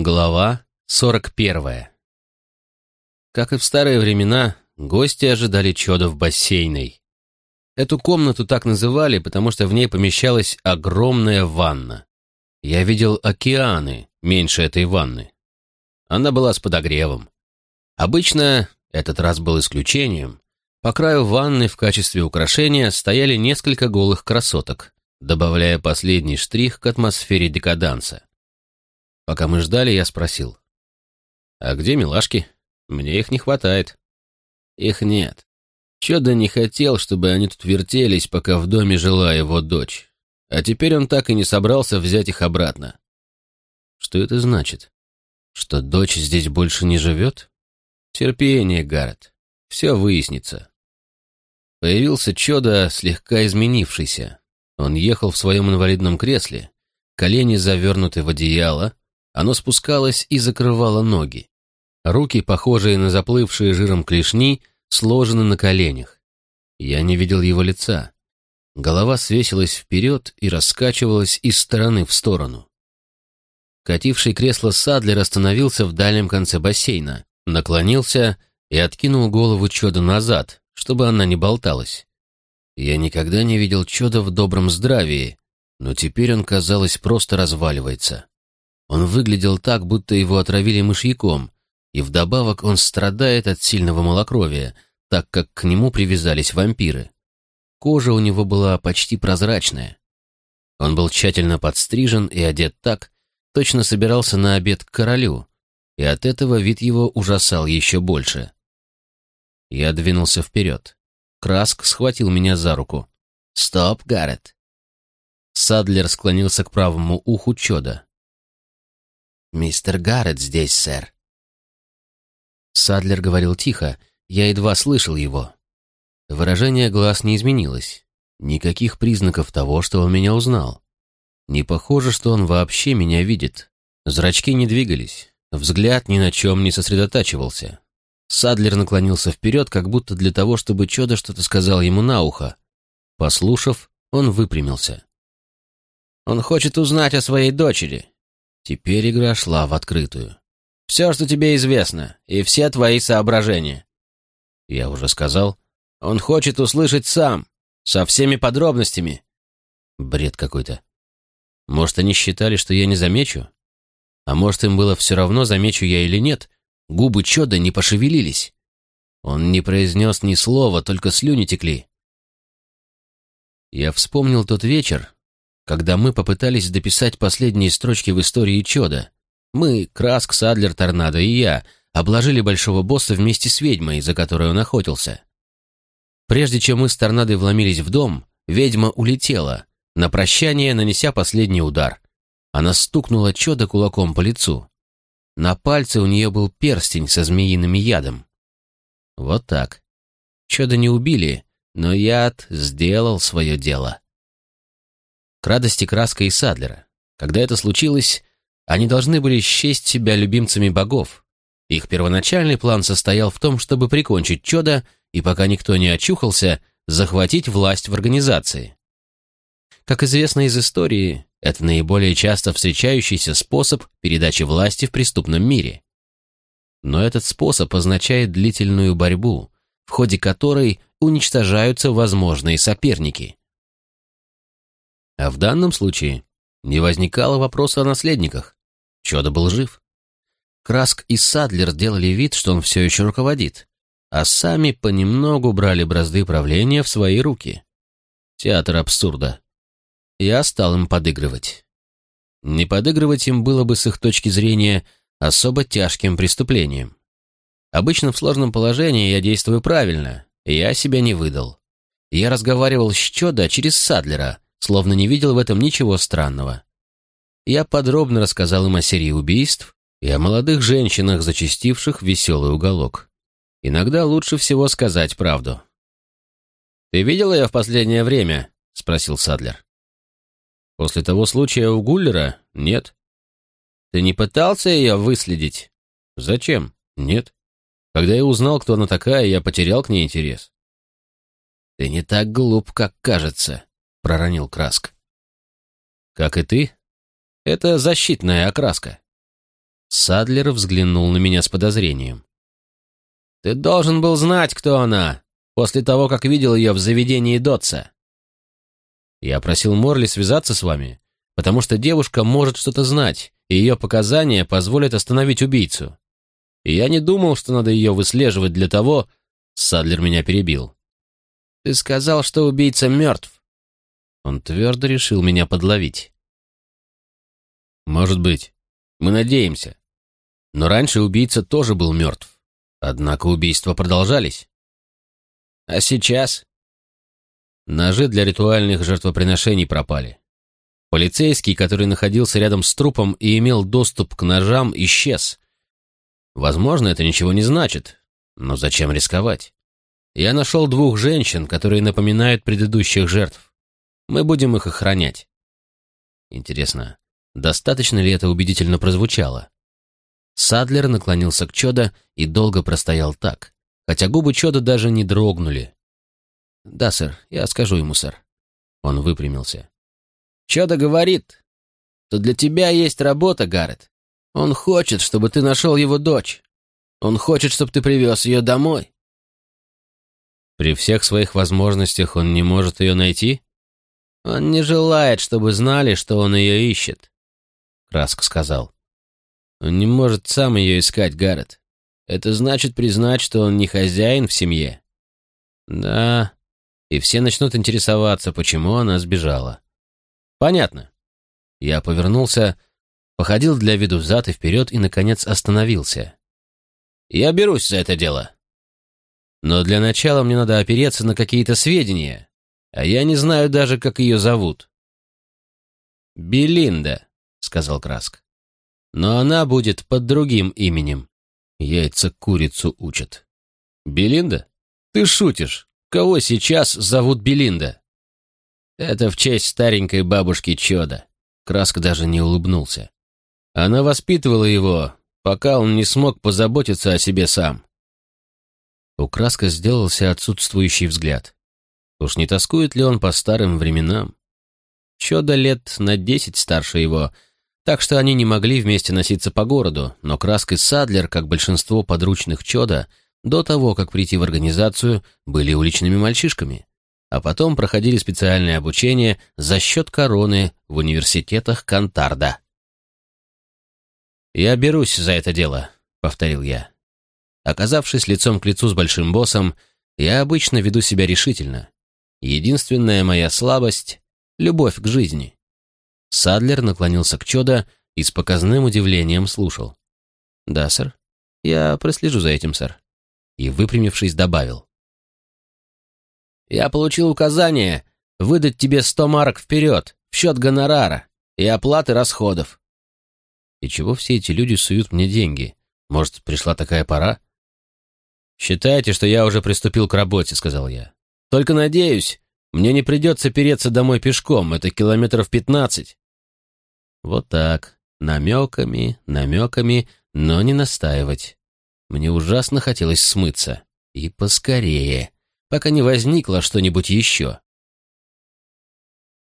Глава 41. Как и в старые времена, гости ожидали чёда в бассейной. Эту комнату так называли, потому что в ней помещалась огромная ванна. Я видел океаны меньше этой ванны. Она была с подогревом. Обычно, этот раз был исключением, по краю ванны в качестве украшения стояли несколько голых красоток, добавляя последний штрих к атмосфере декаданса. Пока мы ждали, я спросил. «А где милашки? Мне их не хватает». «Их нет. Чёда не хотел, чтобы они тут вертелись, пока в доме жила его дочь. А теперь он так и не собрался взять их обратно». «Что это значит? Что дочь здесь больше не живет?» «Терпение, Гаррет. Все выяснится». Появился Чёда, слегка изменившийся. Он ехал в своем инвалидном кресле, колени завернуты в одеяло, оно спускалось и закрывало ноги. Руки, похожие на заплывшие жиром клешни, сложены на коленях. Я не видел его лица. Голова свесилась вперед и раскачивалась из стороны в сторону. Кативший кресло Садлер остановился в дальнем конце бассейна, наклонился и откинул голову Чода назад, чтобы она не болталась. Я никогда не видел Чода в добром здравии, но теперь он, казалось, просто разваливается. Он выглядел так, будто его отравили мышьяком, и вдобавок он страдает от сильного малокровия, так как к нему привязались вампиры. Кожа у него была почти прозрачная. Он был тщательно подстрижен и одет так, точно собирался на обед к королю, и от этого вид его ужасал еще больше. Я двинулся вперед. Краск схватил меня за руку. «Стоп, Гаррет!» Садлер склонился к правому уху Чода. «Мистер Гаррет здесь, сэр». Садлер говорил тихо, я едва слышал его. Выражение глаз не изменилось. Никаких признаков того, что он меня узнал. Не похоже, что он вообще меня видит. Зрачки не двигались, взгляд ни на чем не сосредотачивался. Садлер наклонился вперед, как будто для того, чтобы Чудо что-то сказал ему на ухо. Послушав, он выпрямился. «Он хочет узнать о своей дочери. Теперь игра шла в открытую. «Все, что тебе известно, и все твои соображения». Я уже сказал. «Он хочет услышать сам, со всеми подробностями». Бред какой-то. Может, они считали, что я не замечу? А может, им было все равно, замечу я или нет? Губы Чода не пошевелились. Он не произнес ни слова, только слюни текли. Я вспомнил тот вечер, когда мы попытались дописать последние строчки в истории Чода. Мы, Краск, Садлер, Торнадо и я, обложили большого босса вместе с ведьмой, за которой он охотился. Прежде чем мы с Торнадой вломились в дом, ведьма улетела, на прощание нанеся последний удар. Она стукнула Чода кулаком по лицу. На пальце у нее был перстень со змеиным ядом. Вот так. Чода не убили, но яд сделал свое дело к радости Краска и Садлера. Когда это случилось, они должны были счесть себя любимцами богов. Их первоначальный план состоял в том, чтобы прикончить Чода и, пока никто не очухался, захватить власть в организации. Как известно из истории, это наиболее часто встречающийся способ передачи власти в преступном мире. Но этот способ означает длительную борьбу, в ходе которой уничтожаются возможные соперники. А в данном случае не возникало вопроса о наследниках. Чудо был жив. Краск и Садлер делали вид, что он все еще руководит, а сами понемногу брали бразды правления в свои руки. Театр абсурда. Я стал им подыгрывать. Не подыгрывать им было бы с их точки зрения особо тяжким преступлением. Обычно в сложном положении я действую правильно, я себя не выдал. Я разговаривал с Чода через Садлера, словно не видел в этом ничего странного. Я подробно рассказал им о серии убийств и о молодых женщинах, зачастивших веселый уголок. Иногда лучше всего сказать правду. «Ты видел ее в последнее время?» — спросил Садлер. «После того случая у Гуллера? Нет». «Ты не пытался ее выследить?» «Зачем? Нет. Когда я узнал, кто она такая, я потерял к ней интерес». «Ты не так глуп, как кажется», — проронил Краск. «Как и ты? Это защитная окраска». Садлер взглянул на меня с подозрением. «Ты должен был знать, кто она, после того, как видел ее в заведении Дотса». «Я просил Морли связаться с вами, потому что девушка может что-то знать, и ее показания позволят остановить убийцу. И я не думал, что надо ее выслеживать для того...» Садлер меня перебил. «Ты сказал, что убийца мертв». Он твердо решил меня подловить. «Может быть. Мы надеемся. Но раньше убийца тоже был мертв. Однако убийства продолжались. А сейчас? Ножи для ритуальных жертвоприношений пропали. Полицейский, который находился рядом с трупом и имел доступ к ножам, исчез. Возможно, это ничего не значит, но зачем рисковать? Я нашел двух женщин, которые напоминают предыдущих жертв. Мы будем их охранять. Интересно, достаточно ли это убедительно прозвучало? Садлер наклонился к Чода и долго простоял так, хотя губы Чода даже не дрогнули. «Да, сэр, я скажу ему, сэр». Он выпрямился. «Чода говорит, что для тебя есть работа, Гаррет. Он хочет, чтобы ты нашел его дочь. Он хочет, чтобы ты привез ее домой». «При всех своих возможностях он не может ее найти?» «Он не желает, чтобы знали, что он ее ищет», — Краск сказал. Он не может сам ее искать, Гаррет. Это значит признать, что он не хозяин в семье. Да, и все начнут интересоваться, почему она сбежала. Понятно. Я повернулся, походил для виду взад и вперед и, наконец, остановился. Я берусь за это дело. Но для начала мне надо опереться на какие-то сведения, а я не знаю даже, как ее зовут. «Белинда», — сказал Краск но она будет под другим именем. Яйца курицу учат. Белинда? Ты шутишь. Кого сейчас зовут Белинда? Это в честь старенькой бабушки Чода. Краска даже не улыбнулся. Она воспитывала его, пока он не смог позаботиться о себе сам. У Краска сделался отсутствующий взгляд. Уж не тоскует ли он по старым временам? Чода лет на десять старше его — так что они не могли вместе носиться по городу, но Краск и Садлер, как большинство подручных Чода, до того, как прийти в организацию, были уличными мальчишками, а потом проходили специальное обучение за счет короны в университетах Кантарда. «Я берусь за это дело», — повторил я. Оказавшись лицом к лицу с большим боссом, я обычно веду себя решительно. Единственная моя слабость — любовь к жизни. Садлер наклонился к Чода и с показным удивлением слушал. «Да, сэр. Я прослежу за этим, сэр». И, выпрямившись, добавил. «Я получил указание выдать тебе сто марок вперед, в счет гонорара и оплаты расходов». «И чего все эти люди суют мне деньги? Может, пришла такая пора?» «Считайте, что я уже приступил к работе», — сказал я. «Только надеюсь, мне не придется переться домой пешком, это километров пятнадцать. Вот так, намеками, намеками, но не настаивать. Мне ужасно хотелось смыться. И поскорее, пока не возникло что-нибудь еще.